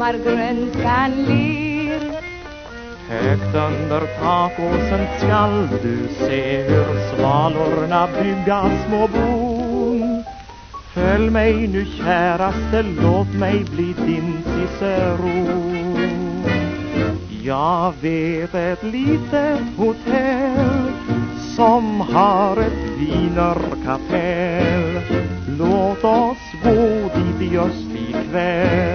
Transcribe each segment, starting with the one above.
sommargrönskan ler Högt under takåsen skall du se hur svalorna bygga små bon. Följ mig nu käraste, låt mig bli din ciceron. Jag vet ett litet hotell som har ett vinerkapell Låt oss gå dit just ikväll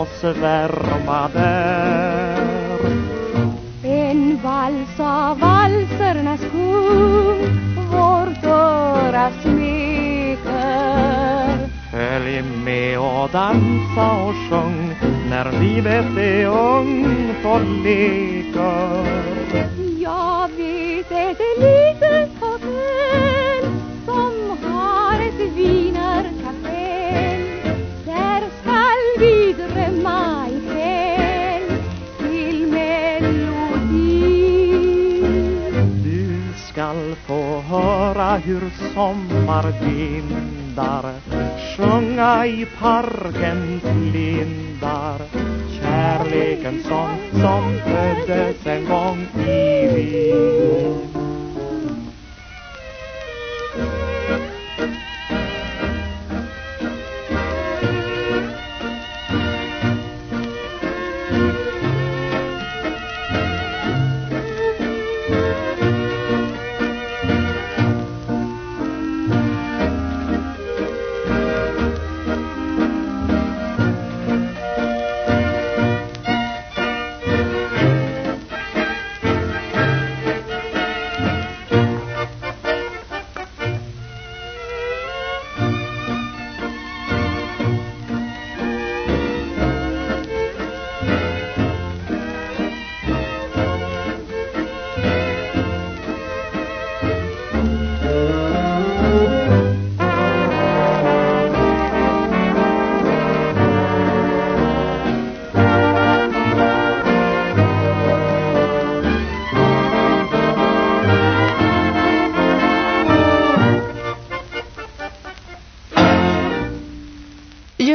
och svärma där En vals av valsernas kung Vårt öra smeker. Följ med och dansa och sjung När livet är ungt och leker. Jag vet ett litet höra hur sommarvindar Sjunga i parkens lindar Kärlekens sång som föddes en gång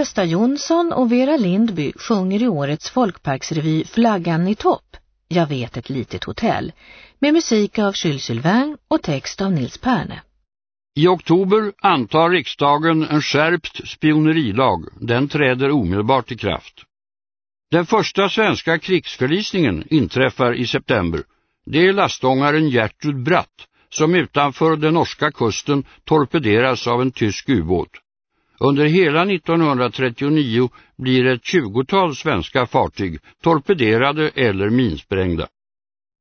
Gösta Jonsson och Vera Lindby sjunger i årets folkparksrevy Flaggan i topp, Jag vet ett litet hotell, med musik av Jules Sylvain och text av Nils Perne. I oktober antar riksdagen en skärpt spionerilag. Den träder omedelbart i kraft. Den första svenska krigsförlisningen inträffar i september. Det är lastångaren Gertrud Bratt som utanför den norska kusten torpederas av en tysk ubåt. Under hela 1939 blir ett tjugotal svenska fartyg torpederade eller minsprängda.